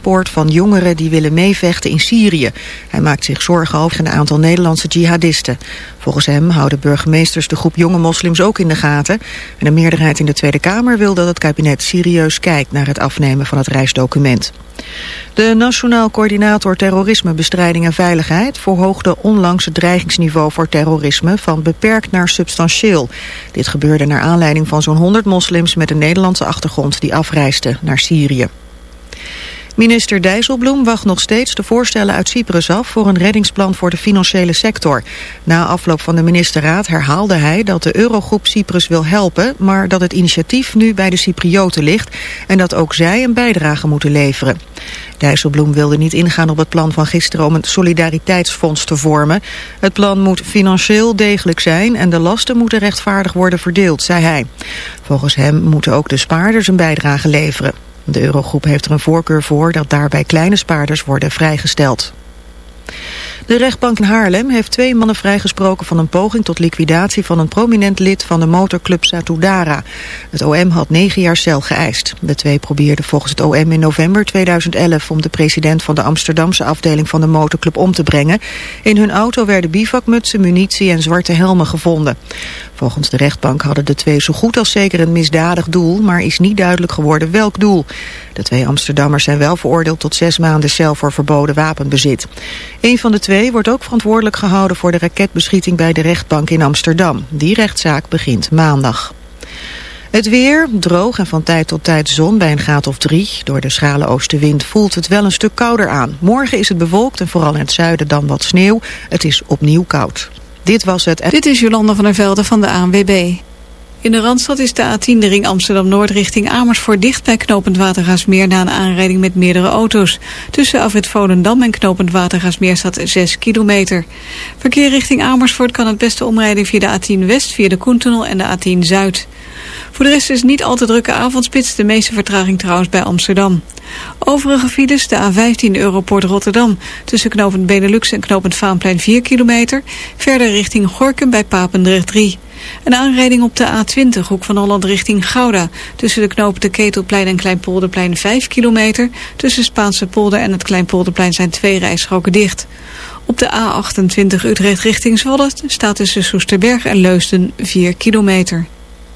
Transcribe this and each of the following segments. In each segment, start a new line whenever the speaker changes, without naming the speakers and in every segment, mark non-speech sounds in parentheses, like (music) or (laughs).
aanspoort van jongeren die willen meevechten in Syrië. Hij maakt zich zorgen over een aantal Nederlandse jihadisten. Volgens hem houden burgemeesters de groep jonge moslims ook in de gaten. En een meerderheid in de Tweede Kamer wil dat het kabinet serieus kijkt naar het afnemen van het reisdocument. De Nationaal Coördinator Terrorismebestrijding en Veiligheid verhoogde onlangs het dreigingsniveau voor terrorisme van beperkt naar substantieel. Dit gebeurde naar aanleiding van zo'n 100 moslims met een Nederlandse achtergrond die afreisden naar Syrië. Minister Dijsselbloem wacht nog steeds de voorstellen uit Cyprus af voor een reddingsplan voor de financiële sector. Na afloop van de ministerraad herhaalde hij dat de eurogroep Cyprus wil helpen, maar dat het initiatief nu bij de Cyprioten ligt en dat ook zij een bijdrage moeten leveren. Dijsselbloem wilde niet ingaan op het plan van gisteren om een solidariteitsfonds te vormen. Het plan moet financieel degelijk zijn en de lasten moeten rechtvaardig worden verdeeld, zei hij. Volgens hem moeten ook de spaarders een bijdrage leveren. De Eurogroep heeft er een voorkeur voor dat daarbij kleine spaarders worden vrijgesteld. De rechtbank in Haarlem heeft twee mannen vrijgesproken van een poging tot liquidatie van een prominent lid van de motorclub Satudara. Het OM had negen jaar cel geëist. De twee probeerden volgens het OM in november 2011 om de president van de Amsterdamse afdeling van de motorclub om te brengen. In hun auto werden bivakmutsen, munitie en zwarte helmen gevonden. Volgens de rechtbank hadden de twee zo goed als zeker een misdadig doel, maar is niet duidelijk geworden welk doel. De twee Amsterdammers zijn wel veroordeeld tot zes maanden cel voor verboden wapenbezit. Een van de twee wordt ook verantwoordelijk gehouden voor de raketbeschieting bij de rechtbank in Amsterdam. Die rechtszaak begint maandag. Het weer, droog en van tijd tot tijd zon bij een graad of drie. Door de schrale oostenwind voelt het wel een stuk kouder aan. Morgen is het bewolkt en vooral in het zuiden dan wat sneeuw. Het is opnieuw koud. Dit was het.
Dit is Jolanda van der Velde van de ANWB. In de Randstad is de A10 de ring Amsterdam-Noord richting Amersfoort dicht bij knooppunt Watergaasmeer na een aanrijding met meerdere auto's. Tussen Afrit Volendam en knooppunt Watergaasmeer staat 6 kilometer. Verkeer richting Amersfoort kan het beste omrijden via de A10 West, via de Koentunnel en de A10 Zuid. Voor de rest is niet al te drukke avondspits, de meeste vertraging trouwens bij Amsterdam. Overige files de A15 Europort Rotterdam. Tussen knooppunt Benelux en knooppunt Vaanplein 4 kilometer. Verder richting Gorkum bij Papendrecht 3. Een aanrijding op de A20, hoek van Holland richting Gouda. Tussen de knopen de Ketelplein en Kleinpolderplein 5 kilometer. Tussen Spaanse polder en het Kleinpolderplein zijn twee rijstroken dicht. Op de A28 Utrecht richting Zwolle staat tussen Soesterberg en Leusden 4 kilometer.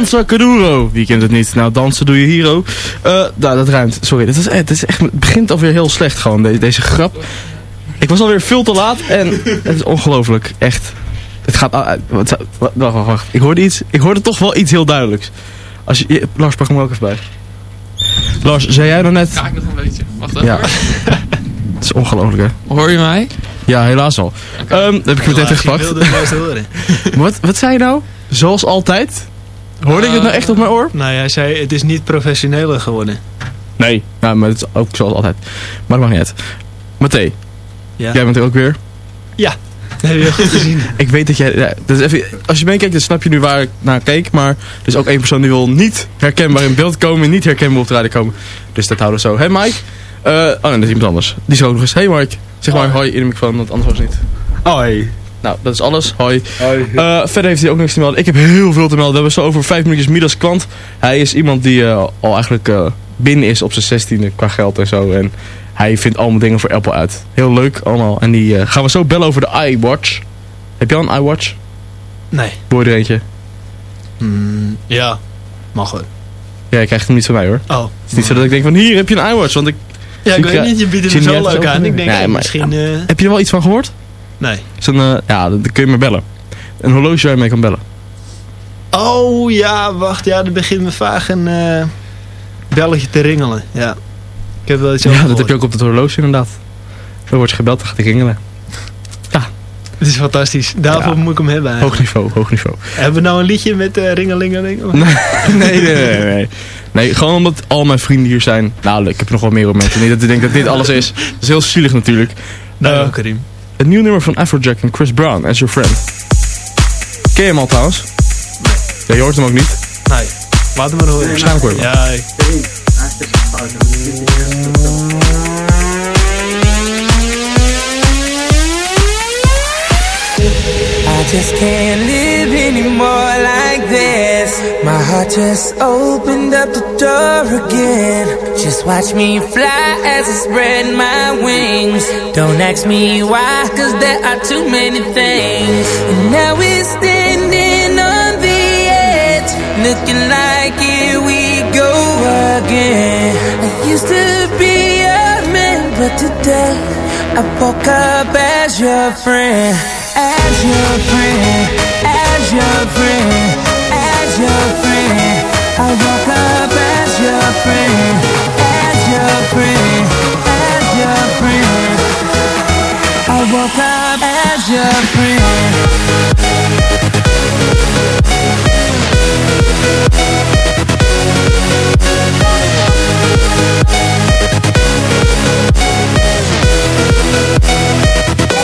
Danza Kuduro. Wie kent het niet? Nou, dansen doe je hier ook. Eh, nou, dat ruimt. Sorry, dit is, dit is echt, het begint alweer heel slecht gewoon, deze, deze grap. Ik was alweer veel te laat en het is ongelooflijk. Echt. Het gaat... wacht, wacht, wacht. Ik hoorde iets. Ik hoorde toch wel iets heel duidelijks. Als je, je- Lars, pak hem ook even bij. Lars, zei jij nou net...
Ja, ik nog een beetje. Wacht even.
Ja. (laughs) Het is ongelooflijk, hè?
Hoor je mij?
Ja, helaas al. Ehm, dat heb ik meteen teruggepakt.
wilde het juist horen.
wat, wat zei je nou? Zoals altijd? Hoorde ik het nou echt op mijn oor?
Nou ja, hij zei het is niet professioneler geworden.
Nee. Nou, maar het is ook zoals altijd. Maar dat mag niet uit. Mathé,
Ja.
jij bent er ook weer.
Ja. (laughs) heb je goed gezien.
ik weet dat jij... Ja, dus even, als je meekijkt, dan snap je nu waar ik naar keek. Maar er is ook één persoon die wil niet herkenbaar in beeld komen... niet herkenbaar op de radio komen. Dus dat houden we zo. Hey Mike. Eh, oh nee, dat is iemand anders. Die is ook nog eens. Hey Mike. Zeg maar hoi in de microfoon, want anders was het niet.
Hoi.
Nou, dat is alles. Hoi.
Hoi.
Eh, verder heeft hij ook niks te melden. Ik heb heel veel te melden. We hebben zo over vijf minuutjes Midas Kwant. Hij is iemand die eh, al eigenlijk eh, binnen is op zijn zestiende qua geld en zo. En hij vindt allemaal dingen voor Apple uit. Heel leuk allemaal. En die eh, gaan we zo bellen over de iWatch. Heb je al een iWatch?
Nee.
Hoor je er eentje?
Mm, ja, mag wel.
Ja, je krijgt hem niet van mij hoor.
Oh.
Het is niet zo dat ik denk van hier heb je een iWatch. Want ik,
Ja, ik weet niet, je biedt het er
niet
zo leuk aan. Ik denk,
Nee, maar-
misschien... eh,
Heb je er wel iets van gehoord?
Nee.
Zo'n, eh, ja, daar kun je me bellen. Een horloge waar je mee kan bellen.
Oh ja, wacht. Ja, er begint me vaag een eh, belletje te ringelen. Ja. Ik heb wel iets
Ja, dat heb je ook op het horloge inderdaad. Zo wordt je gebeld, dan gaat hij ringelen.
Het is fantastisch. Daarvoor
Ja.
moet ik hem hebben
Hoog niveau, hoog niveau.
Hebben we nou een liedje met uh, ringelingeling?
Nee, nee, nee, nee, nee. Nee, gewoon omdat al mijn vrienden hier zijn. Nou, ik heb nog wel meer op mensen. Niet dat ik denk dat dit alles is. Dat is heel zielig natuurlijk.
Nee,
Eh,
ook Karim.
Het nieuwe nummer van Afrojack en Chris Brown, As Your Friend. Ken je hem al trouwens? Ja, je hoort hem ook niet.
Nee. Laat hem maar horen.
Waarschijnlijk hoor je hem.
Ja, hey.
Just can't live anymore like this. My heart just opened up the door again. Just watch me fly as I spread my wings. Don't ask me why, cause there are too many things. And now we're standing on the edge, looking like here we go again. I used to be a man, but today I woke up as your friend. As your friend, as your friend, as your friend. I woke up as your friend, as your friend, as your friend. I woke up as your friend.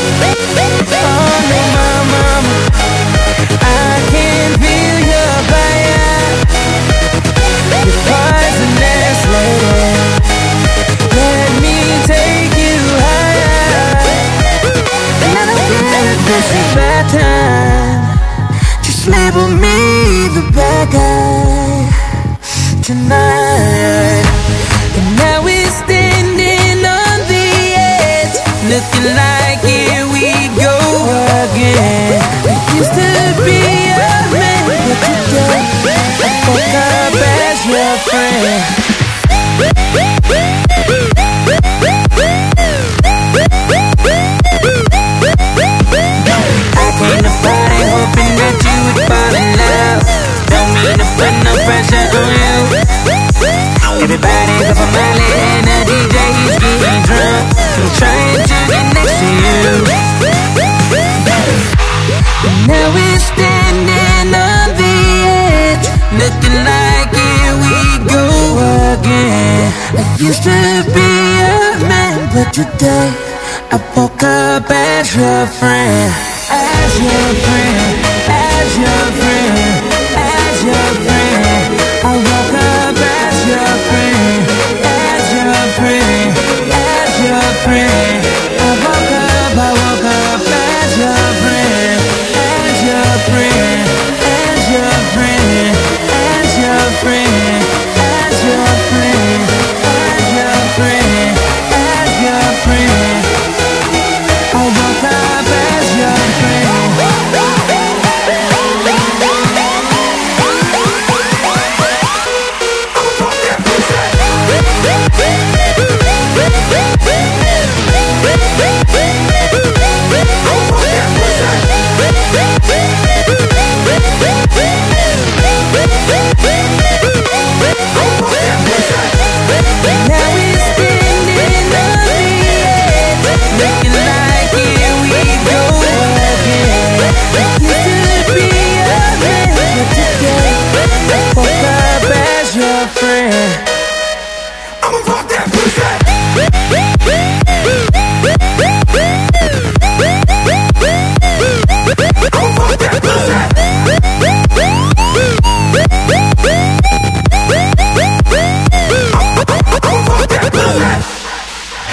Oh no, mama, I can feel your fire.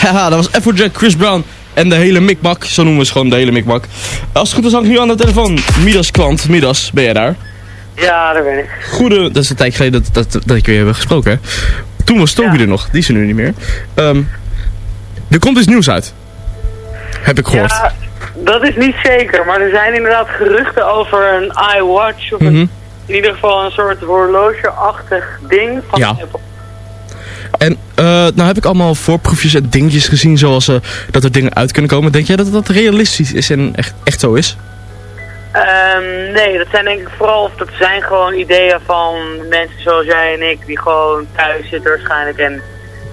(laughs)
Haha, dat was Afrojack, Chris Brown en de hele mikmak. Zo noemen we ze gewoon de hele mikmak. Als het goed is, hang ik nu aan de telefoon. Midas Kwant. Midas, ben jij daar?
Ja, daar ben ik.
Goede, dat is een tijd geleden dat, dat, dat ik weer heb gesproken. Hè? Toen was Toby er nog, die is er nu niet meer. Ehm, er komt dus nieuws uit. Heb ik gehoord.
Ja, dat is niet zeker, maar er zijn inderdaad geruchten over een iWatch. Of een,
Mhm.
in ieder geval een soort horlogeachtig ding van
Ja.
Apple.
En eh, nou heb ik allemaal voorproefjes en dingetjes gezien zoals eh, dat er dingen uit kunnen komen. Denk jij dat dat realistisch is en echt, echt zo is?
Ehm, nee, dat zijn denk ik vooral, of dat zijn gewoon ideeën van mensen zoals jij en ik, die gewoon thuis zitten waarschijnlijk en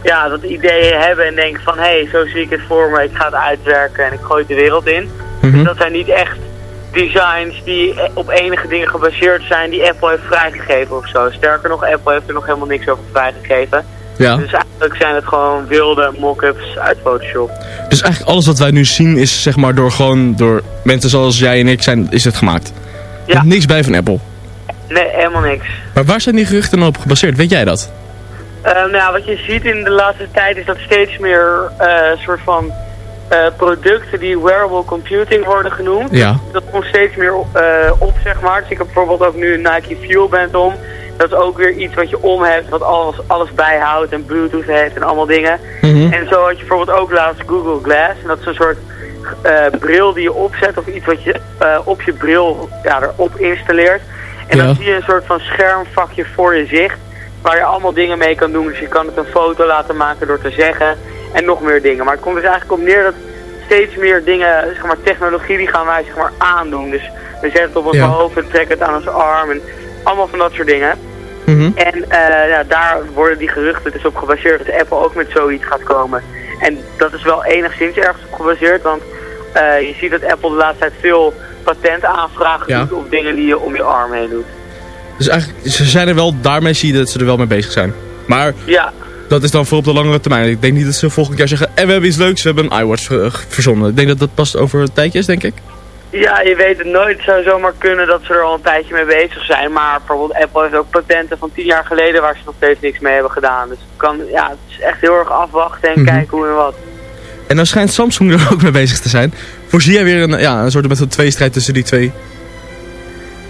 ja, dat ideeën hebben en denken van, hé, hey, zo zie ik het voor me, ik ga het uitwerken en ik gooi de wereld in.
Mhm.
Dus dat zijn niet echt designs die op enige dingen gebaseerd zijn die Apple heeft vrijgegeven of zo. Sterker nog, Apple heeft er nog helemaal niks over vrijgegeven.
Ja.
Dus eigenlijk zijn het gewoon wilde mock-ups uit Photoshop.
Dus eigenlijk alles wat wij nu zien is zeg maar door gewoon door mensen zoals jij en ik zijn, is het gemaakt. Er
Ja.
zit niks bij van Apple.
Nee, helemaal niks.
Maar waar zijn die geruchten dan op gebaseerd? Weet jij dat?
Eh, nou wat je ziet in de laatste tijd is dat steeds meer eh soort van eh, producten die wearable computing worden genoemd.
Ja.
Dat komt steeds meer op, zeg maar. Dus ik heb bijvoorbeeld ook nu een Nike Fuel Band om. Dat is ook weer iets wat je om hebt, wat alles, alles bijhoudt en Bluetooth heeft en allemaal dingen.
Mhm.
En zo had je bijvoorbeeld ook laatst Google Glass. En dat is een soort eh, bril die je opzet of iets wat je eh, op je bril ja, erop installeert. En
Ja.
dan zie je een soort van schermvakje voor je zicht. Waar je allemaal dingen mee kan doen. Dus je kan het een foto laten maken door te zeggen. En nog meer dingen. Maar het komt dus eigenlijk op neer dat steeds meer dingen, zeg maar technologie, die gaan wij zeg maar aandoen. Dus we zetten het op ons
Ja.
hoofd, we trekken het aan ons arm. En allemaal van dat soort dingen.
Mhm.
En eh, ja, daar worden die geruchten dus op gebaseerd dat Apple ook met zoiets gaat komen. En dat is wel enigszins ergens op gebaseerd, want eh, je ziet dat Apple de laatste tijd veel patentaanvragen
Ja.
doet op dingen die je om je arm heen doet.
Dus eigenlijk, ze zijn er wel, daarmee zie je dat ze er wel mee bezig zijn. Maar
Ja,
dat is dan voor op de langere termijn. Ik denk niet dat ze volgend jaar zeggen, en we hebben iets leuks, we hebben een iWatch eh, verzonnen. Ik denk dat dat pas over een tijdje is, denk ik.
Ja, je weet het nooit. Het zou zomaar kunnen dat ze er al een tijdje mee bezig zijn. Maar bijvoorbeeld Apple heeft ook patenten van tien jaar geleden waar ze nog steeds niks mee hebben gedaan. Dus het, kan, ja, het is echt heel erg afwachten en
Mhm.
kijken hoe en wat.
En dan schijnt Samsung er ook mee bezig te zijn. Voorzie jij weer een, ja, een soort met een tweestrijd tussen die twee?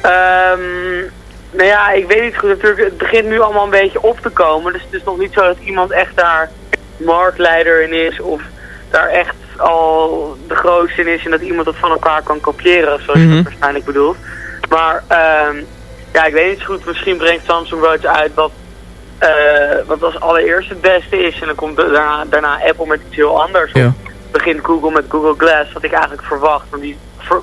Ehm, nou ja, ik weet niet goed. Natuurlijk, het begint nu allemaal een beetje op te komen. Dus het is nog niet zo dat iemand echt daar marktleider in is. Of daar echt al de grootste is. En dat iemand het van elkaar kan kopiëren. Zoals je
Mhm.
dat waarschijnlijk bedoelt. Maar ehm, ja, ik weet niet zo goed. Misschien brengt Samsung wel iets uit wat, eh, wat als allereerste het beste is. En dan komt daarna, daarna Apple met iets heel anders.
Ja.
Begint Google met Google Glass. Wat ik eigenlijk verwacht. Want die,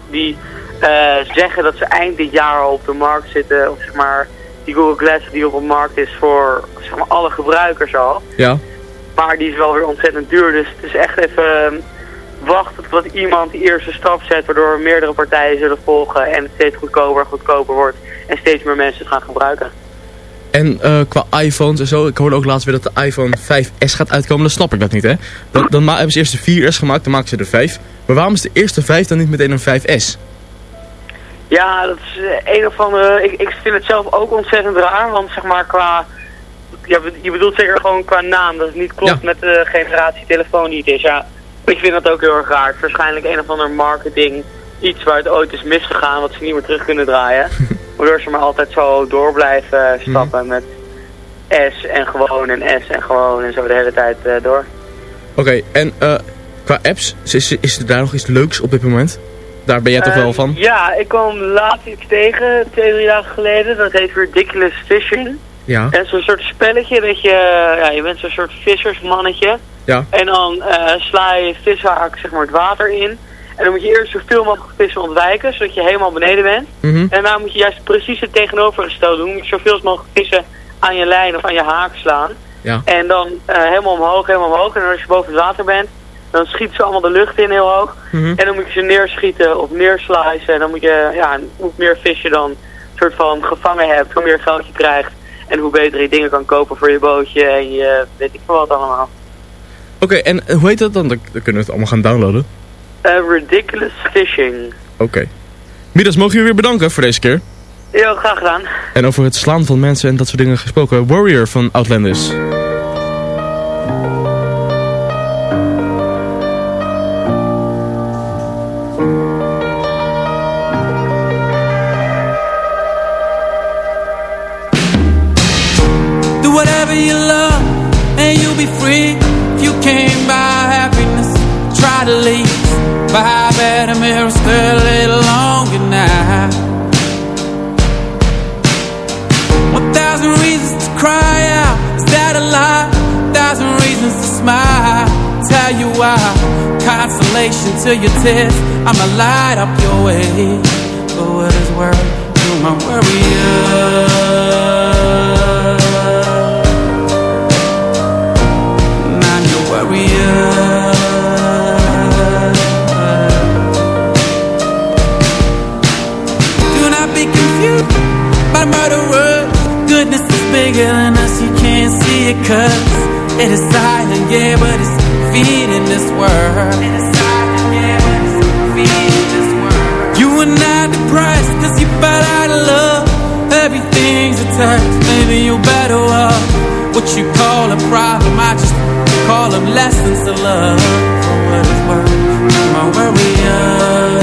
die eh, zeggen dat ze eind dit jaar al op de markt zitten. Of zeg maar, die Google Glass die op de markt is voor zeg maar, alle gebruikers al.
Ja.
Maar die is wel weer ontzettend duur. Dus het is echt even wachten tot iemand die eerste stap zet. Waardoor meerdere partijen zullen volgen. En het steeds goedkoper goedkoper wordt. En steeds meer mensen het gaan gebruiken.
En eh, qua iPhones en zo, ik hoorde ook laatst weer dat de iPhone 5S gaat uitkomen. Dan snap ik dat niet, hè. Dan, hebben ze eerst de 4S gemaakt, dan maken ze de 5. Maar waarom is de eerste 5 dan niet meteen een 5S?
Ja, dat is eh, een of andere... Ik, ik vind het zelf ook ontzettend raar. Want zeg maar qua... Ja, je bedoelt zeker gewoon qua naam. Dat het niet klopt met de generatie telefoon die het is. Ja, ik vind dat ook heel erg raar. Het is waarschijnlijk een of ander marketing... Iets waar het ooit is misgegaan, wat ze niet meer terug kunnen draaien. (laughs) Waardoor ze maar altijd zo door blijven eh, stappen met S en gewoon en S en gewoon en zo de hele tijd eh, door.
Oké, en eh, qua apps, is, is, is er daar nog iets leuks op dit moment? Daar ben jij toch
Eh,
wel van?
Ja, ik kwam laatst iets tegen, twee, drie dagen geleden. Dat heet Ridiculous Fishing.
Ja.
En zo'n soort spelletje dat je, ja, je bent zo'n soort vissersmannetje.
Ja.
En dan eh, sla je vishaak zeg maar het water in. En dan moet je eerst zoveel mogelijk vissen ontwijken, zodat je helemaal beneden bent.
Mhm.
En daarna moet je juist precies het tegenovergestelde doen. Moet je zoveel mogelijk vissen aan je lijn of aan je haak slaan.
Ja.
En dan eh, helemaal omhoog, helemaal omhoog. En als je boven het water bent, dan schiet ze allemaal de lucht in heel hoog.
Mhm.
En dan moet je ze neerschieten of neerslicen. En dan moet je, ja, hoe meer vis je dan soort van gevangen hebt, hoe meer geld je krijgt. En hoe beter je dingen kan kopen voor je bootje en je weet ik veel wat allemaal.
Oké, en eh, hoe heet dat dan? Dan, kunnen we het allemaal gaan downloaden.
Eh, ridiculous Fishing.
Oké. Midas, mogen we weer bedanken voor deze keer.
Heel graag gedaan.
En over het slaan van mensen en dat soort dingen gesproken. Warrior van Outlandis.
To your tears. I'ma light up your way. For what is worth, you my warrior. I'm your warrior. Do not be confused by murderers. Goodness is bigger than us, you can't see it cause it is silent, yeah, but it's feeding this world. You are not depressed you out of love. Everything's a test, off. What you call a problem, I just call them lessons to love. For what it's worth, warrior.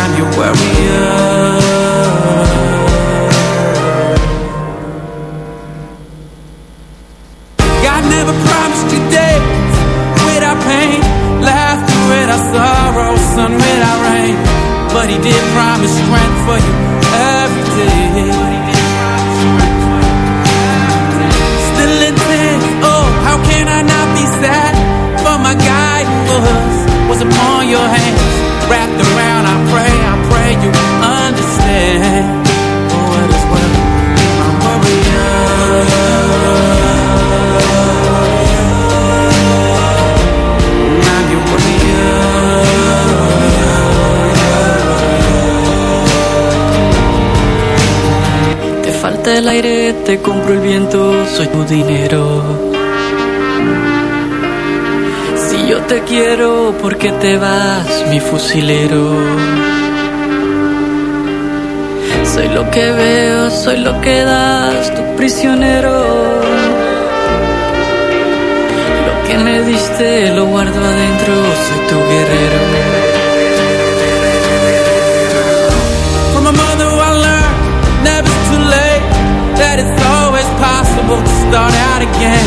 I'm your warrior.
Te compro el viento, soy tu dinero. Si yo te quiero, ¿por qué te vas, mi fusilero? Soy lo que veo, soy lo que das, tu prisionero. Lo que me diste lo guardo adentro, soy tu guerrero.
Start out again.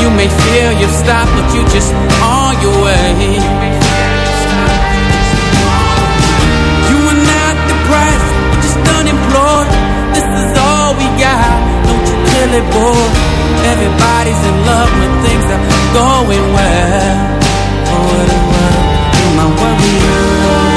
You may feel you've stopped but you just on your way. You are not depressed, you're just unemployed. This is all we got, don't you feel it boy? Everybody's in love when things are going well. For what it's worth, you're my warrior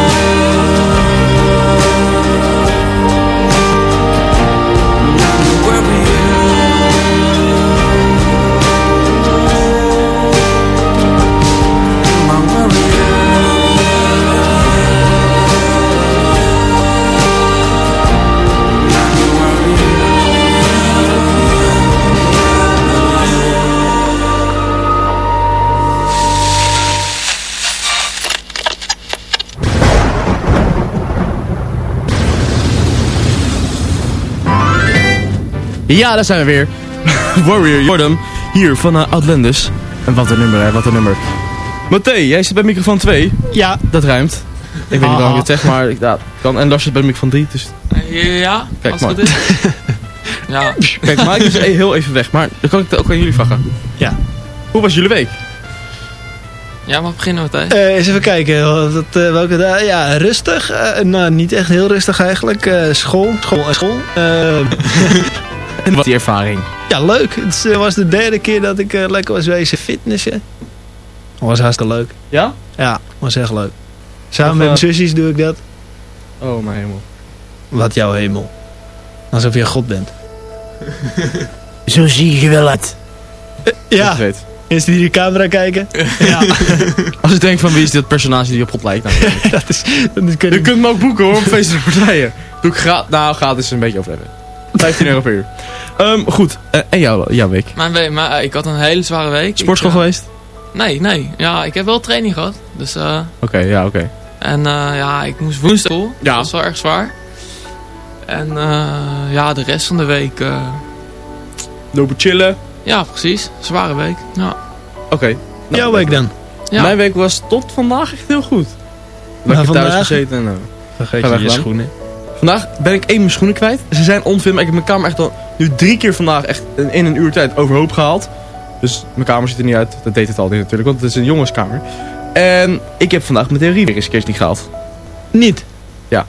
Ja, daar zijn we weer. (laughs) Warrior Jordan, hier van uh. En wat een nummer, hè, wat een nummer. Matthé, jij zit bij microfoon 2.
Ja.
Dat ruimt. Ik weet niet waarom ik het zeg, maar ja, kan. En Lars zit bij microfoon 3, dus...
Ja,
Kijk,
als
maar.
het goed is. ja. (laughs)
Kijk, Mike is heel even weg, maar dan kan ik het ook aan jullie vragen.
Ja.
Hoe was jullie week?
Ja, maar beginnen we tijd.
Eh, eens even kijken. Wat, eh, welke ja, rustig. Eh, nou, niet echt heel rustig eigenlijk. Eh, school, school en school. (laughs)
En wat die ervaring?
ja, leuk. Het eh, was de derde keer dat ik eh, lekker was wezen fitnessen. was hartstikke leuk.
Ja?
Ja, was echt leuk. Samen
Of,
met mijn
eh,
zusjes doe ik dat.
Oh, mijn hemel.
Wat jouw hemel. Alsof je god bent. (laughs)
Zo zie je wel uit.
Ja. Is die de camera kijken? (laughs) ja. (laughs)
Als ik denk van wie is dit personage die op God lijkt. Nou,
dat is, dat is
Je kunt me ook boeken hoor, op feesten en partijen. Doe ik gratis. Nou, gratis een beetje overdreven. 15 euro per uur. Ehm, goed, eh, en jou, jouw week?
Mijn week, maar, eh, ik had een hele zware week.
Sportschool
Ik, eh,
geweest?
Nee, nee. Ja, ik heb wel training gehad. Dus, eh
Oké, ja, oké.
en eh, ja, ik moest woensdag school. Ja. Dat was wel erg zwaar. En eh, ja, de rest van de week... eh,
Lopen chillen.
ja, precies. Zware week. Ja.
Oké.
Jouw week dan?
Ja.
Mijn week was tot vandaag echt heel goed.
Maar
Lekker thuis
vandaag?
gezeten en...
Vergeet
ga
je je schoenen.
Vandaag ben ik één mijn schoenen kwijt. Ze zijn onvindbaar. Ik heb mijn kamer echt al nu drie keer vandaag echt in een uur tijd overhoop gehaald. Dus mijn kamer ziet er niet uit. Dat deed het al niet natuurlijk, want het is een jongenskamer. En ik heb vandaag mijn theorie weer eens een keertje niet gehaald.
Niet?
Ja.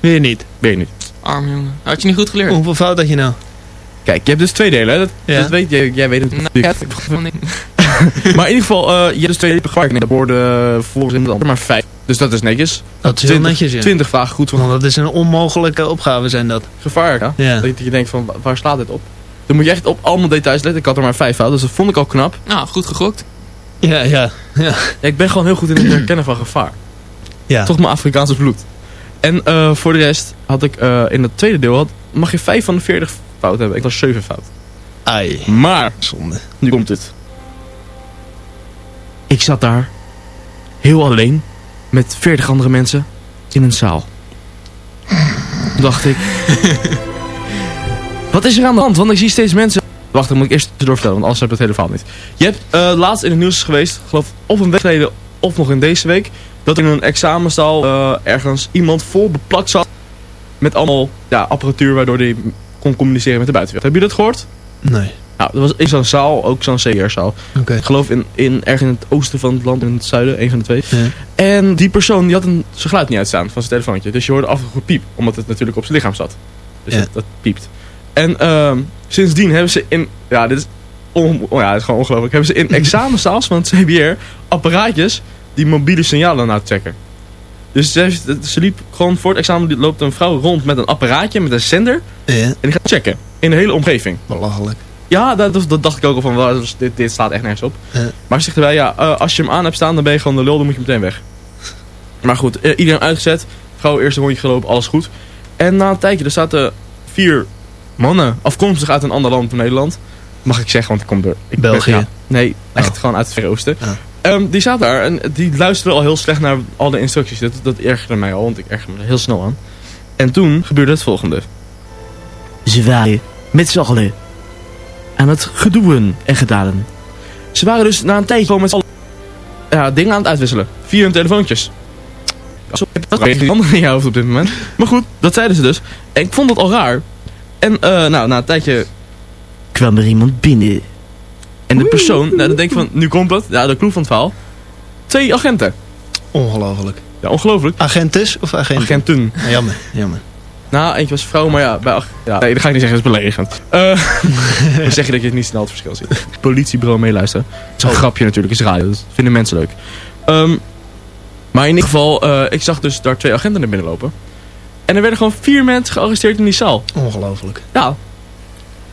Weer niet?
Weer niet.
Arm jongen. Had je niet goed geleerd?
Hoeveel fout had je nou?
Kijk, je hebt dus twee delen, hè? Dat,
Ja.
dat weet jij, jij weet het
Nee,
natuurlijk.
ik heb van niet. (laughs)
Maar in ieder geval, eh, je hebt dus twee delen gevaar. Nee, dat worden volgens in het ander maar vijf. Dus dat is netjes.
Dat is heel
20
netjes, ja.
20 vragen goed van
Want dat is een onmogelijke opgave zijn dat.
gevaar, ja.
Ja.
Dat je denkt van, wa- waar slaat dit op? Dan moet je echt op allemaal details letten. Ik had er maar vijf fout, dus dat vond ik al knap.
Nou, goed gegokt.
Ja, ja. ja.
Ja, ik ben gewoon heel goed in het herkennen van gevaar.
Ja.
Toch mijn Afrikaanse bloed. En eh, voor de rest had ik eh, in het tweede deel, had, mag je 5 van de 40 fout hebben. Ik was 7 fout.
Ai.
Maar,
Zonde.
nu komt het. Ik zat daar, heel alleen, met 40 andere mensen, in een zaal. Dacht ik, (laughs) wat is er aan de hand? Want ik zie steeds mensen... Wacht, dan moet ik eerst tussendoor vertellen, want anders heb ik het hele verhaal niet. Je hebt eh, laatst in het nieuws geweest, geloof of een week geleden of nog in deze week, dat in een examenzaal eh, ergens iemand vol beplakt zat met allemaal ja, apparatuur waardoor hij kon communiceren met de buitenwereld. Heb je dat gehoord?
Nee.
Nou, dat was in zo'n zaal, ook zo'n CR-zaal. Ik geloof in, in, ergens in het oosten van het land, in het zuiden, een van de twee.
Ja.
En die persoon die had een, zijn geluid niet uitstaan van zijn telefoontje. Dus je hoorde af en toe piep, omdat het natuurlijk op zijn lichaam zat. Dus
Ja.
dat, dat piept. En ehm, sindsdien hebben ze in, ja, dit is, on, oh ja, dit is gewoon ongelooflijk, hebben ze in (laughs) examenzaals van het CBR apparaatjes die mobiele signalen na checken. Dus ze, heeft- ze liep gewoon voor het examen loopt een vrouw rond met een apparaatje, met een zender.
Ja.
En die gaat checken in de hele omgeving.
Belachelijk.
Ja, dat, dat, dacht ik ook al van, dus dit, dit slaat echt nergens op.
Ja.
Maar ze zegt erbij, ja, eh, als je hem aan hebt staan, dan ben je gewoon de lul, dan moet je meteen weg. Maar goed, eh, iedereen uitgezet. Eerst een rondje gelopen, alles goed. En na een tijdje, er zaten vier mannen, afkomstig uit een ander land van Nederland. Mag ik zeggen, want ik kom er... Ik ben-
België.
ja, nee, echt
Oh.
gewoon uit het Verre Oosten.
Ja.
Ehm, die zaten daar en die luisterden al heel slecht naar al de instructies. Dat, dat ergerde mij al, want ik ergerde me er heel snel aan. En toen gebeurde het volgende. Ze waren met z'n allen aan het gedoeën en gedaan. Ze waren dus na een tijdje gewoon met z'n allen ja, dingen aan het uitwisselen. Via hun telefoontjes. Zo heb je geen andere in je hoofd op dit moment. Maar goed, dat zeiden ze dus. En ik vond dat al raar. En eh, nou, na een tijdje kwam er iemand binnen. En de persoon, nou, dan denk ik van, nu komt het. Ja, de clue van het verhaal. Twee agenten.
Ongelooflijk.
Ja, ongelooflijk.
Agentes of agenten?
Agenten.
Ah, jammer, jammer.
Nou, eentje was vrouw, maar ja, bij ag- ja nee, dat ga ik niet zeggen, dat is beledigend. Eh (laughs) dan zeg je dat je het niet snel het verschil ziet. Politiebureau meeluisteren. Het is een grapje natuurlijk, is radio, dat vinden mensen leuk. Ehm, maar in ieder geval, eh, ik zag dus daar twee agenten naar binnen lopen. En er werden gewoon vier mensen gearresteerd in die zaal.
Ongelooflijk.
Ja.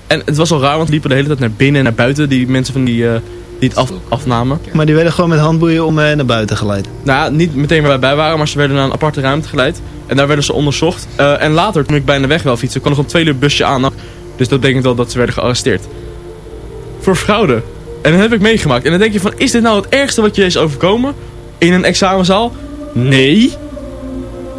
En het was al raar, want die liepen de hele tijd naar binnen en naar buiten, die mensen van die, eh, die het af, afnamen.
Maar die werden gewoon met handboeien om eh, naar buiten geleid.
Nou ja, niet meteen waar wij bij waren, maar ze werden naar een aparte ruimte geleid. En daar werden ze onderzocht. Eh, en later, toen ik bijna weg wil fietsen, kwam nog een tweede busje aan. Dus dat betekent wel dat ze werden gearresteerd. Voor fraude. En dat heb ik meegemaakt. En dan denk je van, is dit nou het ergste wat je is overkomen? In een examenzaal? Nee.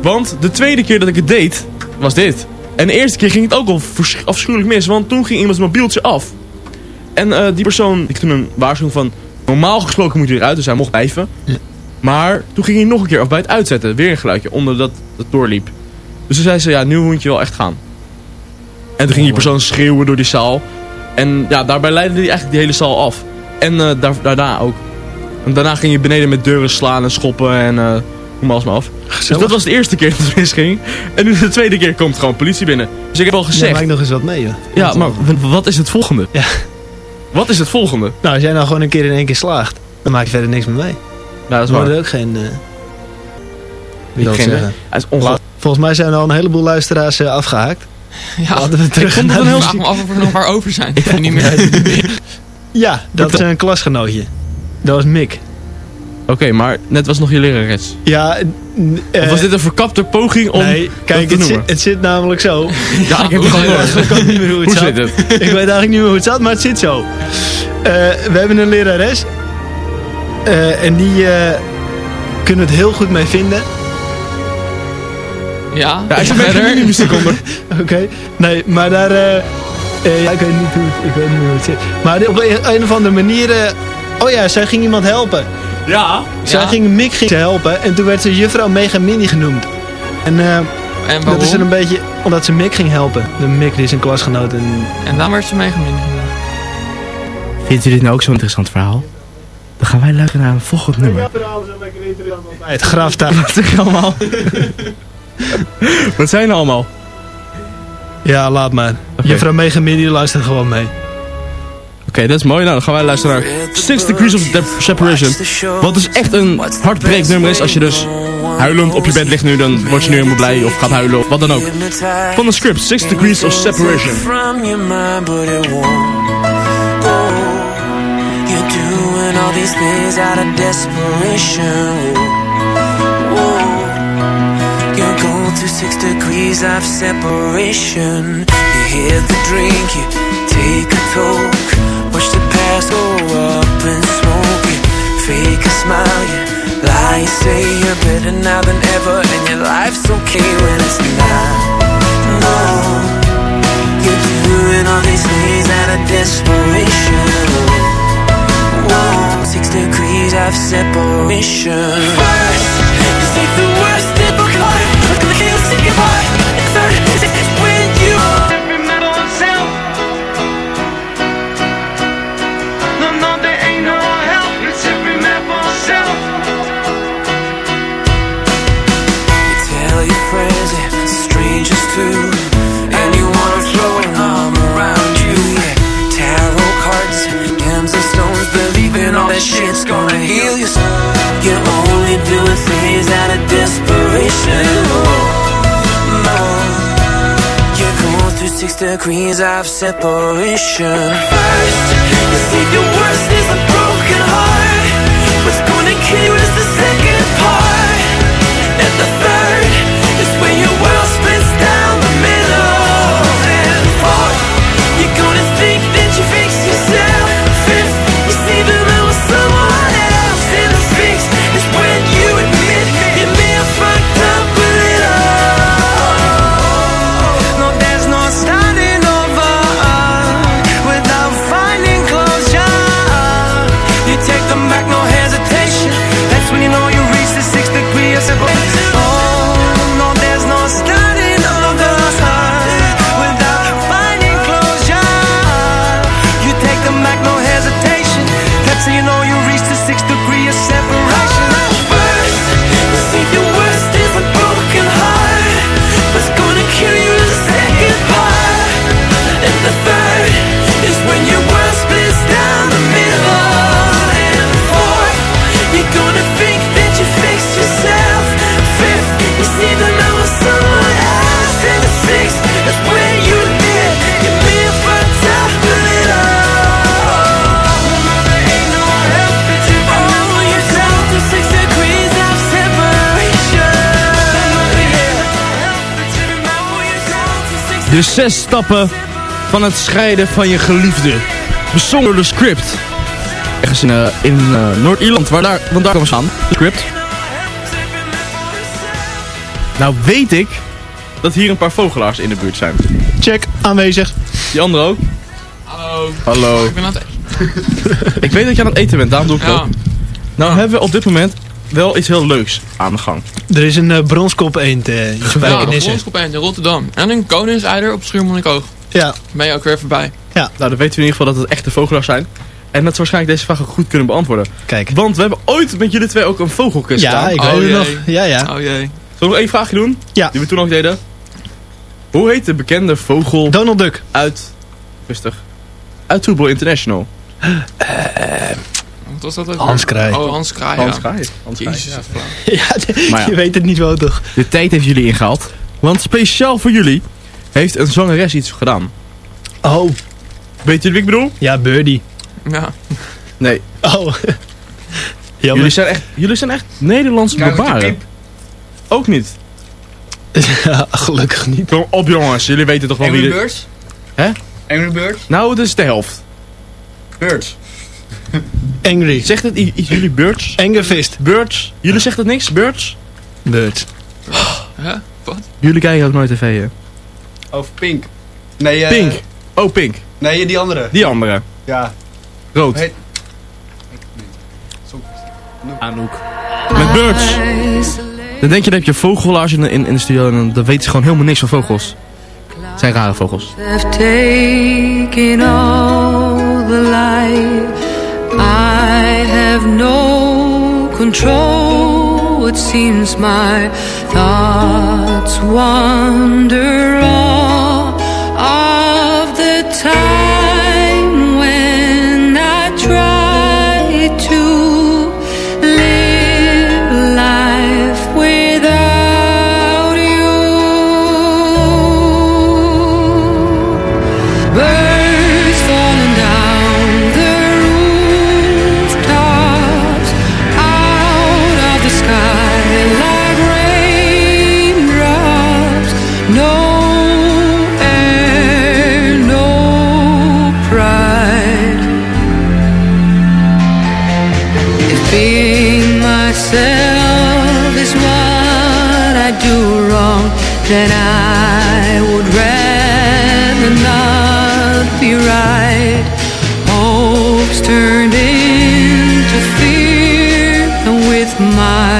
Want de tweede keer dat ik het deed, was dit. En de eerste keer ging het ook al afschuwelijk mis, want toen ging iemands mobieltje af. En eh, die persoon, ik toen een waarschuwing van, normaal gesproken moet hij eruit, dus hij mocht blijven. Maar toen ging hij nog een keer af bij het uitzetten, weer een geluidje, onder dat het doorliep. Dus toen zei ze, ja, nu moet je wel echt gaan. En toen ging die persoon schreeuwen door die zaal. En ja, daarbij leidde hij eigenlijk die hele zaal af. En eh, daar, daarna ook. En daarna ging je beneden met deuren slaan en schoppen en eh noem alles maar af. Dus dat was de eerste keer dat het misging. En nu de tweede keer komt gewoon politie binnen. Dus ik heb al
Ja,
gezegd...
maak nog eens wat mee.
Ja, maar wat is het volgende?
Ja.
Wat is het volgende?
Nou, als jij nou gewoon een keer in één keer slaagt, dan maak je verder niks meer mee.
Nou, dat is waar.
ook geen... eh wie
Geen-
zeggen?
Het is ongelooflijk.
Volgens mij zijn er al een heleboel luisteraars eh, afgehaakt. (laughs)
Ja,
Laten we terug
ik heel vraag me af of er nog waar over zijn. Ik weet niet meer.
Ja, dat is een klasgenootje. Dat was Mick.
Oké, maar net was nog je lerares.
Ja, n- eh,
of was dit een verkapte poging om
nee, kijk,
dat te
het zit, het zit namelijk zo. (laughs)
Ja, ik heb (laughs) het gewoon (laughs)
Ik weet ook niet meer hoe het
Hoe
zat.
zit het?
Ik weet eigenlijk niet meer hoe het zat, maar het zit zo. Eh, we hebben een lerares. Eh, en die eh kunnen het heel goed mee vinden.
Ja,
Ja, ik die muziek onder.
Oké, nee, maar daar... eh, eh, ja, ik weet niet hoe het, ik weet niet meer hoe het zit. Maar op een, een of andere manier... eh, oh ja, zij ging iemand helpen.
Ja.
Zij
Ja.
ging Mick ging helpen. En toen werd ze juffrouw Mega Mini genoemd. En, eh,
En
dat
waarom?
is er een beetje... Omdat ze Mick ging helpen. De Mick die is een klasgenoot. En,
En dan werd ze meegenomen.
Vindt u dit nou ook zo'n interessant verhaal? Dan gaan wij luisteren naar een volgend nummer.
Het graf daar. (laughs)
Wat allemaal? (laughs) Wat zijn er allemaal?
Ja, laat maar. Juffrouw Megamie die luistert gewoon mee.
Oké, dat is mooi. Nou, dan gaan wij luisteren naar Six Degrees of Separation. Wat dus echt een hartbreekt nummer is. Als je dus huilend op je bed ligt nu, dan word je nu helemaal blij of gaat huilen of wat dan ook. Van de script, Six Degrees of Separation.
Oh, you're doing all these things out of desperation. Whoa, you're going through six degrees of separation. You hit the drink, you take a toke, in smoke. Fake a smile, you lie, you say you're better now than ever, and your life's okay when it's not. No. You're doing all these things out of desperation. Whoa, six degrees of separation. First, you take the worst book life. Look the hills, say goodbye. Third, six degrees of separation. First, you see your worst is a broken heart. What's gonna kill you is the second part.
De zes stappen van het scheiden van je geliefde. Bezongen door de script. Ergens in, eh, in eh, Noord-Ierland, waar daar, want daar komen ze aan. De script. Nou weet ik dat hier een paar vogelaars in de buurt zijn.
Check, aanwezig.
Die andere ook?
Hallo.
Hallo.
Ik ben aan het (laughs)
Ik weet dat je aan het eten bent, daarom doe ik
Ja.
dat. Nou hebben we op dit moment wel iets heel leuks aan de gang.
Er is een eh, bronskop eend eh in
Ja,
Spijkenisse.
de op in Rotterdam. En een koningseider op Schiermonnikoog.
Ja.
Ben je ook weer voorbij.
Ja.
Nou, dan weten we in ieder geval dat het echte vogelaars zijn. En dat ze waarschijnlijk deze vraag ook goed kunnen beantwoorden.
Kijk.
Want we hebben ooit met jullie twee ook een vogelkus
Ja,
gedaan.
ik weet het nog. Ja, ja.
Oh jee.
Zullen we nog één vraagje doen?
Ja.
Die we toen ook deden. Hoe heet de bekende vogel...
Donald Duck.
Uit... Rustig. Uit Toebel International.
Wat was dat ook?
Hans? Kraai.
Oh, Hans Kraai,
Hans
ja.
Kraai. Hans Kraai,
Jezus,
ja.
wat flauw. (laughs)
Ja, je weet het niet wel toch?
De tijd heeft jullie ingehaald. Want speciaal voor jullie heeft een zangeres iets gedaan.
Oh.
Weet jullie wie ik bedoel?
Ja, Birdie.
Ja.
Nee.
Oh. (laughs) Jammer.
Jullie zijn echt, jullie zijn echt Nederlandse barbaren. Ook niet. (laughs)
Ja, gelukkig niet.
Kom op jongens, jullie weten toch wel wie
Angry
dit...
Birds?
Hè?
Angry Birds?
Nou, het is de helft.
Birds.
Angry.
Zegt het jullie birds?
Angefist.
Birds? Jullie zegt het niks? Birds?
Birds.
Hè? Wat?
Jullie kijken ook nooit tv, hè?
Of Pink. Nee, eh
Pink. Oh, Pink.
Nee, die andere.
Die andere.
Ja.
Rood.
Heet-
Anouk. Met birds. Dan denk je, dan heb je vogelaars in de, in, in de studio en dan, dan weten ze gewoon helemaal niks van vogels. Het zijn rare vogels.
I have no control. It seems my thoughts wander all of the time then I would rather not be right. Hopes turned into fear, and with my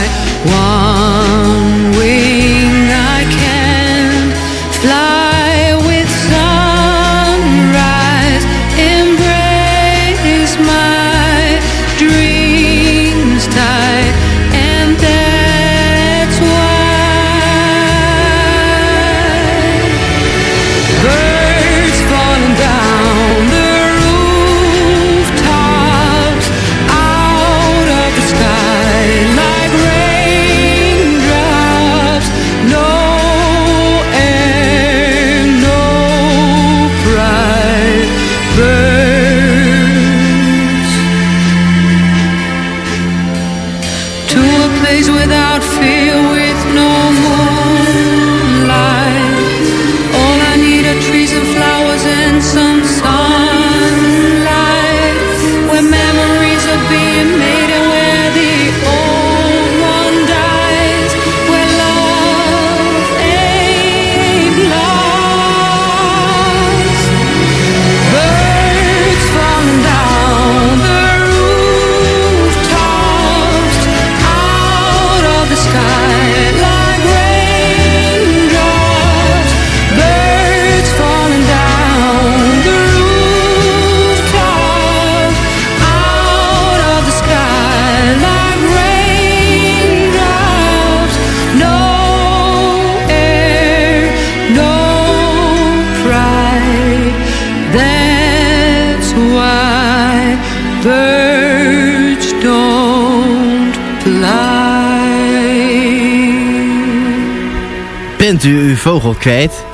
vogel kwijt?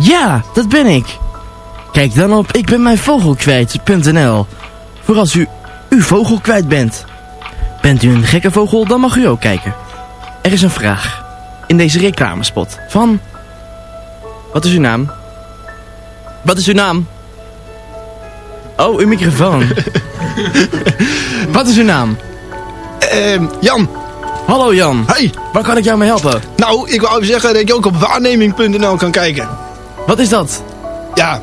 Ja, dat ben ik. Kijk dan op ikbenmijnvogelkwijt.nl voor als u uw vogel kwijt bent. Bent u een gekke vogel, dan mag u ook kijken. Er is een vraag in deze reclamespot van... Wat is uw naam? Wat is uw naam? Oh, uw microfoon. (laughs) Wat is uw naam?
Ehm, Jan.
Hallo Jan.
Hey.
Waar kan ik jou mee helpen?
Nou, ik wou even zeggen dat je ook op waarneming.nl kan kijken.
Wat is dat?
Ja.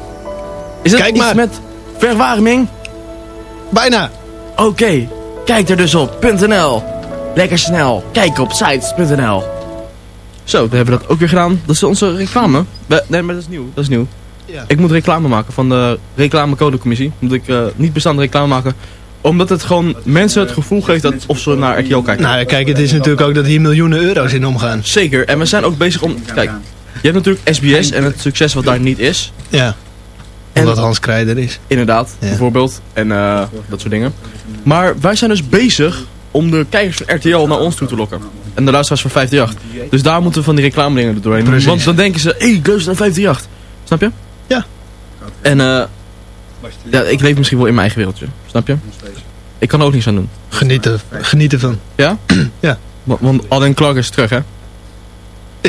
Is het
Kijk
iets
maar.
met verwarming?
Bijna.
Oké, kijk er dus op .nl. Lekker snel, kijk op sites.nl.
Zo, dan hebben we dat ook weer gedaan. Dat is onze reclame. We- nee, maar dat is nieuw. Dat is nieuw.
Ja.
Ik moet reclame maken van de reclamecodecommissie. Moet ik eh, niet bestaande reclame maken. Omdat het gewoon mensen het gevoel geeft dat of ze naar RTL kijken.
Nou, kijk, het is natuurlijk ook dat hier miljoenen euro's in omgaan.
Zeker. En we zijn ook bezig om... Kijk, je hebt natuurlijk SBS en het succes wat daar niet is.
Ja. Omdat Hans Krijder is.
Inderdaad, bijvoorbeeld. En eh, dat soort dingen. Maar wij zijn dus bezig om de kijkers van RTL naar ons toe te lokken. En de luisteraars van 538. Dus daar moeten we van die reclame dingen doorheen.
Precies.
Want dan denken ze, hé, hey, ik luister naar 538. Snap je?
Ja.
En eh ja, ik leef misschien wel in mijn eigen wereldje. Snap je? Ik kan er ook niets aan doen.
Genieten, genieten van.
Ja? (clears throat)
Ja.
Want, want Alain Clark is terug, hè?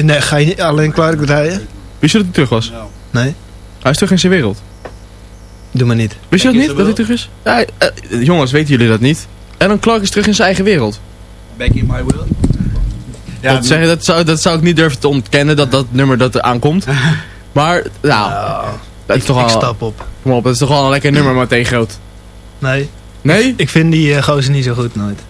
Nee, ga je niet alleen klaar draaien?
Wist je dat hij terug was?
Nee.
Hij is terug in zijn wereld.
Doe maar niet.
Wist je dat niet, dat hij terug is? Ja, eh, jongens, weten jullie dat niet? Alan Clark is terug in zijn eigen wereld.
Back in my world.
Ja, dat, zeg, dat, zou, dat zou ik niet durven te ontkennen, dat dat nummer dat er aankomt. (laughs) Maar, nou, dat is toch
ik
al...
stap op.
Kom op, dat is toch wel een lekker nummer, maar tegen groot.
Nee.
Nee?
Ik vind die uh, gozer niet zo goed nooit.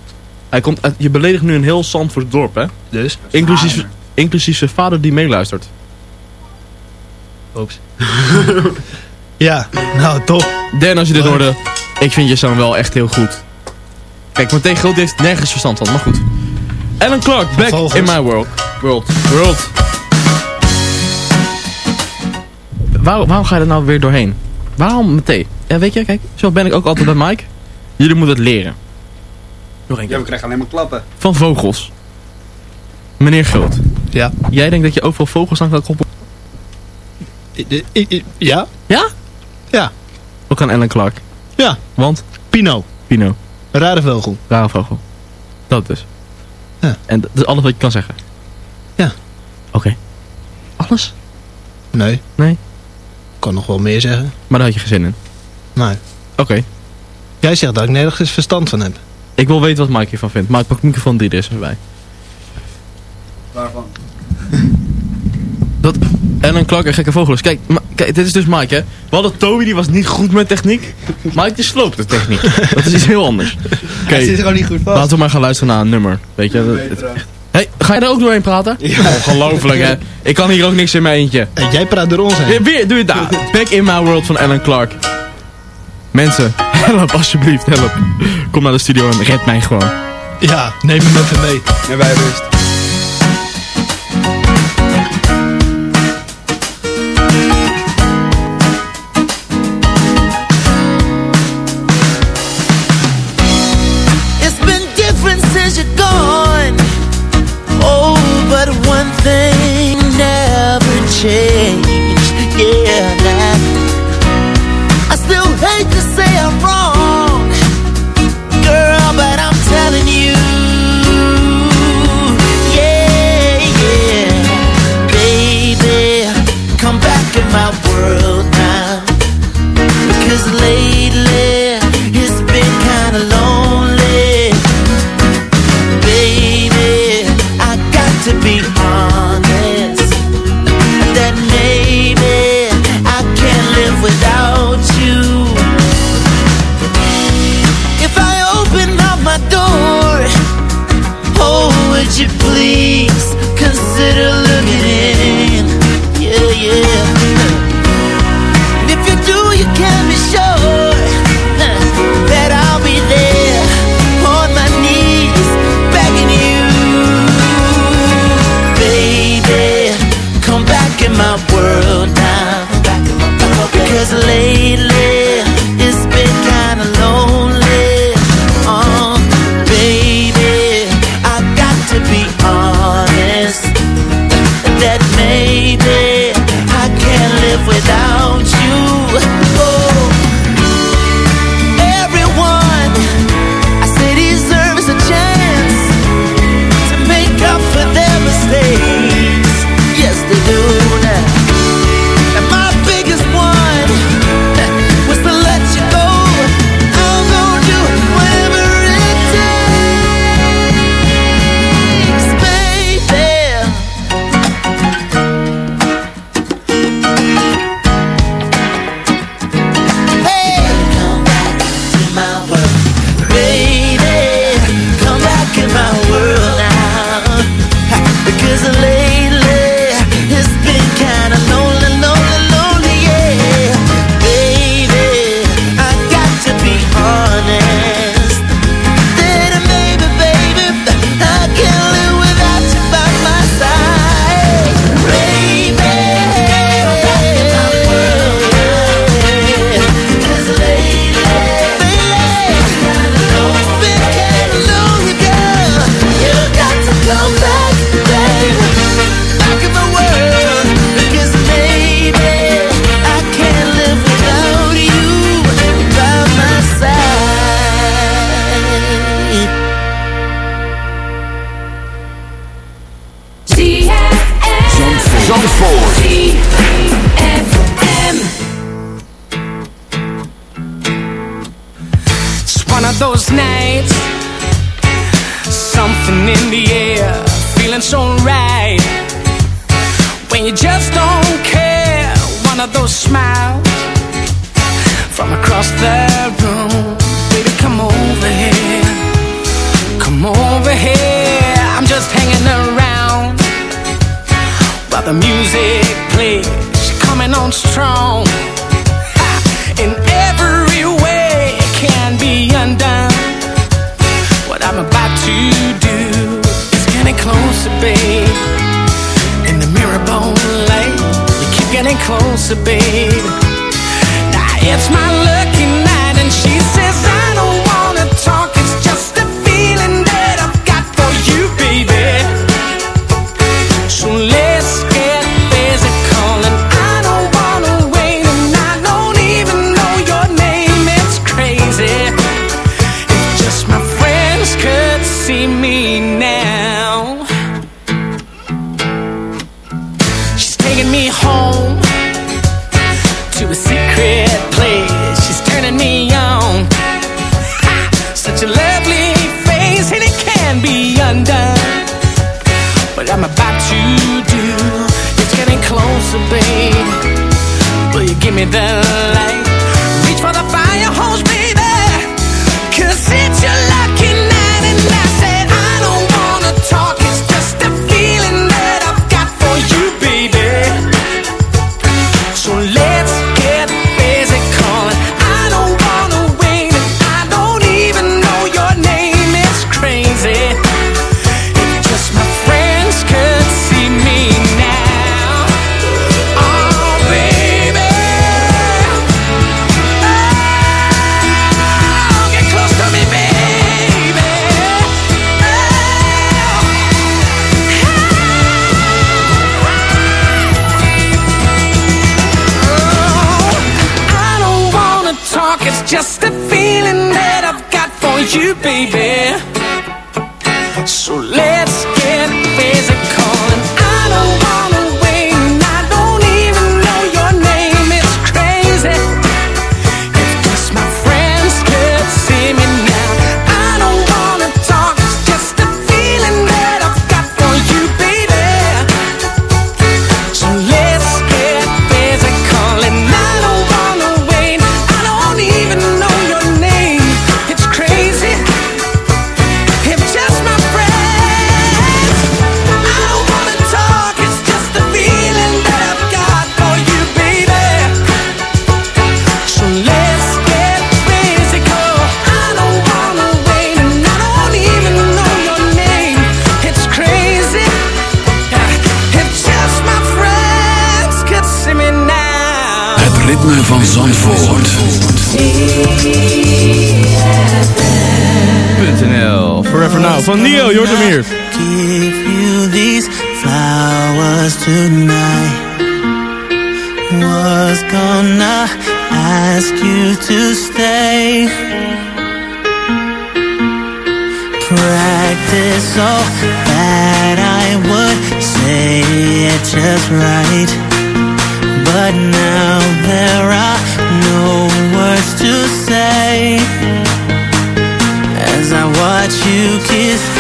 Hij komt, uit- je beledigt nu een heel Zandvoort dorp, hè?
Dus?
Inclusief, inclusief zijn vader die meeluistert.
Oeps. (laughs) Ja, nou top.
Dan, als je dit hoorde, ik vind je zoon wel echt heel goed. Kijk, mijn tegengroot heeft nergens verstand van, maar goed. Alan Clark, back in my world. World. World. Waar, waarom ga je er nou weer doorheen? Waarom meteen? Ja, weet je, kijk, zo ben ik ook altijd bij Mike. Jullie moeten het leren. Nog één keer.
Ja, we krijgen alleen maar klappen.
Van vogels. Meneer Groot.
Ja.
Jij denkt dat je overal vogels aan kan koppelen?
Ja.
Ja?
Ja.
Ook aan Alan Clark.
Ja.
Want?
Pino.
Pino.
Een rare vogel.
Rare vogel. Dat dus.
Ja.
En dat is alles wat je kan zeggen?
Ja.
Oké. Alles?
Nee.
Nee?
Ik kan nog wel meer zeggen.
Maar daar had je geen zin in?
Nee.
Oké.
Jij zegt dat ik nergens verstand van heb.
Ik wil weten wat Mike hiervan vindt. Maar ik pak microfoon 3 er erbij.
Waarvan?
Dat Alan Clark en gekke vogels. Kijk, kijk, dit is dus Mike, hè. We hadden Toby, die was niet goed met techniek. Mike, die sloopt de techniek. Dat is iets heel anders. Oké,
Hij zit gewoon niet goed vast.
laten we maar gaan luisteren naar een nummer. Weet je, dat- het- echt. Ga je er ook doorheen praten? Ongelooflijk, hè. Ik kan hier ook niks in mijn eentje.
En jij praat door ons heen.
Weer, weer, doe je daar. Back in my world van Alan Clark. Mensen, (laughs) help alsjeblieft, help. Kom naar de studio en red mij gewoon.
Ja, neem hem even mee.
En wij rust.
That maybe I can't live without
your smile from across the room. Baby, come over here. Come over here. I'm just hanging around while the music plays, coming on strong. In every way, it can be undone. What I'm about to do is getting closer, babe. In the mirror bone getting closer, babe. Now it's my lucky night, and she says, just a feeling that I've got for you, baby.
Zandvoort.nl Forever Now van Neo, je.
Give you these flowers tonight. Was gonna ask you to stay. Practice so that I would say it just right. But now there are no words to say. As I watch you kiss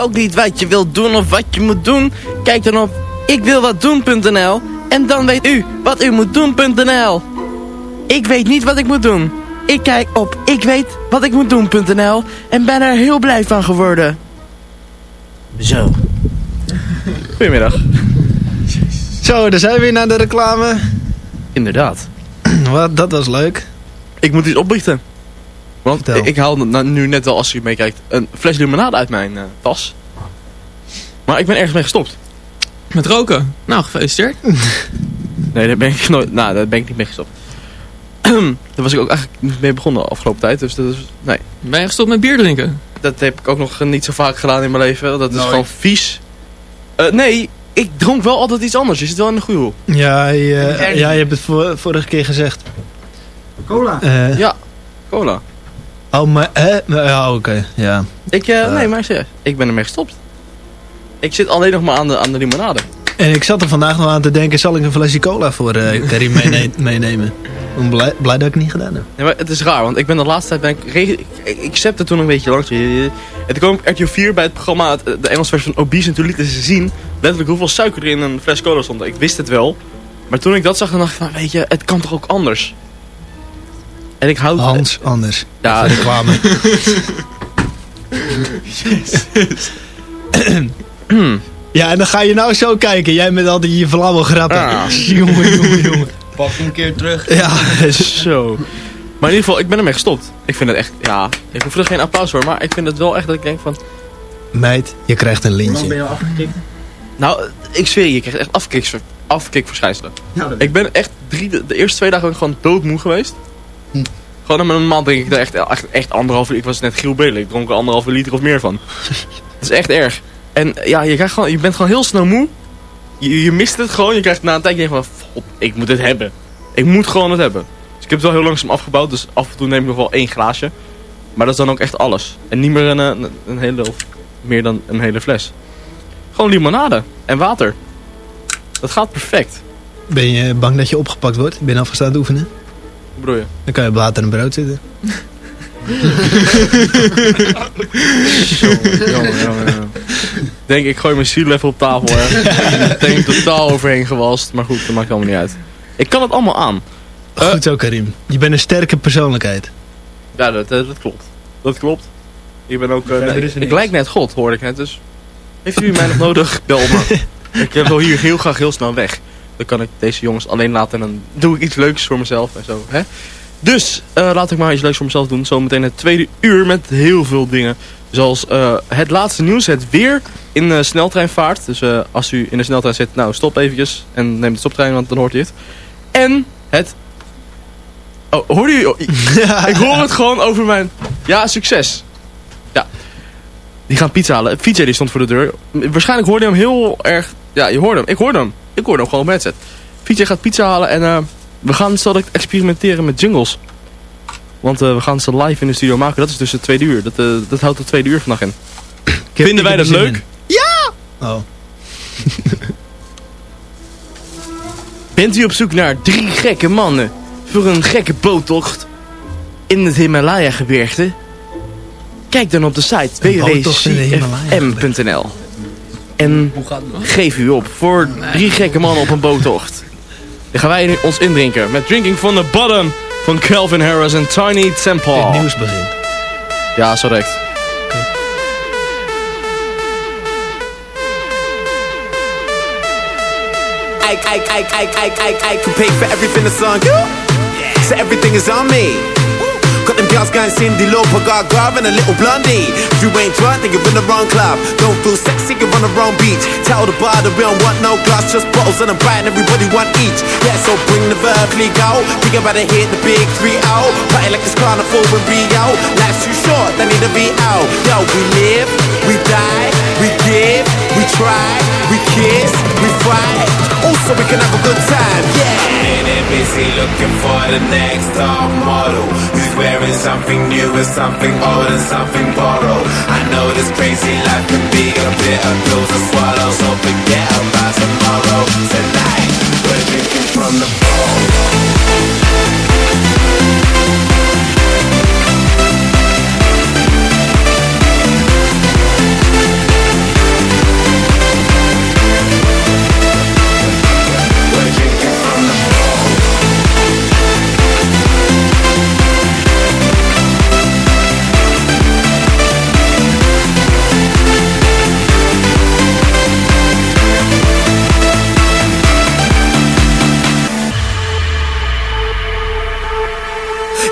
ook niet wat je wilt doen of wat je moet doen? Kijk dan op ikwilwatdoen.nl en dan weet u wat u moet doen.nl. Ik weet niet wat ik moet doen. Ik kijk op ikwetwatikmoetdoen.nl en ben er heel blij van geworden. Zo.
Goedemiddag.
Zo, daar zijn we weer naar de reclame.
Inderdaad. (clears throat)
Wat, dat was leuk.
Ik moet iets oplichten. Want ik, ik haal nou, nu net wel, als je meekijkt, een fles limonade uit mijn uh, tas. Maar ik ben ergens mee gestopt.
Met roken? Nou, gefeliciteerd. (laughs)
nee, daar ben ik, nooit, nou, daar ben ik niet mee gestopt. (clears throat) daar was ik ook eigenlijk niet mee begonnen de afgelopen tijd. Dus dat is, nee.
Ben je gestopt met bier drinken?
Dat heb ik ook nog niet zo vaak gedaan in mijn leven. Dat is gewoon vies. Uh, nee, ik dronk wel altijd iets anders. Je zit wel in de goede hoek.
Ja, je, ja, je hebt het vorige keer gezegd.
Cola?
Uh,
ja, cola.
Oh, maar, hè? Ja, oké, ja.
Ik, uh, nee, maar zeg, ik ben ermee gestopt. Ik zit alleen nog maar aan de, aan de limonade.
En ik zat er vandaag nog aan te denken, zal ik een flesje cola voor (laughs) uh, meene meenemen? Ik blij, blij, dat ik het niet gedaan heb.
Ja, maar het is raar, want ik ben de laatste tijd, ben ik, ik, ik zette toen een beetje langs. En toen kwam ik RTL 4 bij het programma, de Engelse versie van Obese, en toen lieten ze zien, letterlijk hoeveel suiker er in een fles cola stond. Ik wist het wel, maar toen ik dat zag, dan dacht ik van, weet je, het kan toch ook anders? En ik houd...
Hans, anders.
Ja,
reclame. Ja, en dan ga je nou zo kijken. Jij met altijd je vlamme grappen.
Ja.
jongen, jongen, jongen.
Pak een keer terug.
Ja,
zo. Maar in ieder geval, ik ben ermee gestopt. Ik vind het echt, ja, ik hoef er geen applaus voor, maar ik vind het wel echt dat ik denk van...
Meid, je krijgt een lintje.
ben je al afgekikt?
Nou, ik zweer je, je krijgt echt afkiks, afkikverschijnselen.
Ja,
ik ben echt drie, de, de, eerste twee dagen ben ik gewoon doodmoe geweest. Hm. Gewoon in een maand denk ik er echt, echt, echt anderhalve Ik was net Giel Belen, ik dronk er anderhalve liter of meer van. (laughs) Het is echt erg. En ja, je, krijgt gewoon, je bent gewoon heel snel moe. Je, je mist het gewoon. Je krijgt na een tijdje van, god, ik moet het hebben. Ik moet gewoon het hebben. Dus ik heb het wel heel langzaam afgebouwd. Dus af en toe neem ik nog wel één glaasje. Maar dat is dan ook echt alles. En niet meer een, een, een hele, of meer dan een hele fles. Gewoon limonade en water. Dat gaat perfect.
Ben je bang dat je opgepakt wordt? Ben je afgestaan te oefenen?
Hoe bedoel je?
Dan kan je op water en brood zitten.
jongen, jongen, Denk ik gooi mijn ziel even op tafel. Hè. Ik denk totaal overheen gewalst. Maar goed, dat maakt allemaal niet uit. Ik kan het allemaal aan.
Goed zo Karim. Je bent een sterke persoonlijkheid.
Ja, dat, dat klopt. Dat klopt. Ik ben ook... Uh, nee, ik, ik lijk net God, hoorde ik net. Dus heeft u mij nog nodig? Bel me. (laughs) ik wil hier heel graag heel snel weg. Dan kan ik deze jongens alleen laten en dan doe ik iets leuks voor mezelf en zo. Hè? Dus uh, laat ik maar iets leuks voor mezelf doen. Zometeen het tweede uur met heel veel dingen. Zoals uh, het laatste nieuws, het weer in uh, sneltreinvaart. Dus als u in de sneltrein zit, nou stop eventjes en neem de stoptrein, want dan hoort u het. En het... Oh, hoorde u? (laughs) ik hoor het gewoon over mijn... Ja, succes. Ja. Die gaan pizza halen. VJ die stond voor de deur. Waarschijnlijk hoorde je hem heel erg... Ja, je hoorde hem. Ik hoorde hem. Ik hoorde hem gewoon headset. VJ gaat pizza halen en... We gaan zo experimenteren met jingles. Want uh, we gaan ze live in de studio maken. Dat is dus het tweede uur. Dat, uh, dat houdt het tweede uur vandaag in. Vinden wij dat leuk?
In. Ja! Oh. (laughs)
Bent u op zoek naar drie gekke mannen voor een gekke boottocht in het Himalaya-gebergte? Kijk dan op de site www.cfm.nl En geef u op voor drie gekke mannen op een boottocht. Dan gaan wij ons indrinken met Drinking from the Bottom van Calvin Harris en Tiny Temple.
Het nieuws begint.
Ja, zo direct.
I, I, I, I, I, I, I can pay for everything that's on you. So everything is on me. Got them going Cindy Lauper, Gaga and a little blondie. If you ain't drunk, then you're in the wrong club. Don't feel sexy, you're on the wrong beach. Tell the bar that we don't want no glass, just bottles and a brand, everybody want each. Yeah, so bring the verb, league out. Think about to hit the big three out. Party like it's carnival in Rio. Life's too short, they need to be out. Yo, we live, we die, we give, we try, we kiss, we fight. Also, we can have a good time, yeah.
Minute busy looking for the next top model who's wearing something new and something old and something borrowed. I know this crazy life can be a bitter pill to swallow, so forget about tomorrow. Tonight, we're drinking from the bowl.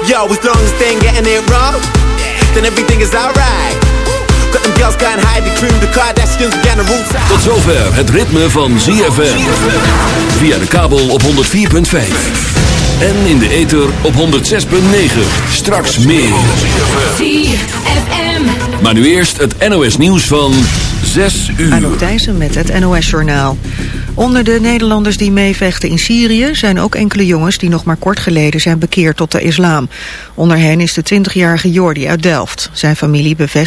Yo, as long as they ain't getting it wrong, then everything is alright. Got them girls going high, the cream, the Kardashians, we the roots out.
Tot zover het ritme van ZFM. Via de kabel op 104.5. En in de ether op 106.9. Straks meer.
ZFM.
Maar nu eerst het NOS nieuws van 6 uur.
Anouk Thijssen met het NOS-journaal. Onder de Nederlanders die meevechten in Syrië zijn ook enkele jongens die nog maar kort geleden zijn bekeerd tot de islam. Onder hen is de 20-jarige Jordi uit Delft. Zijn familie bevestigt